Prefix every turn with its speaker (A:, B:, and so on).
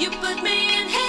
A: You put me in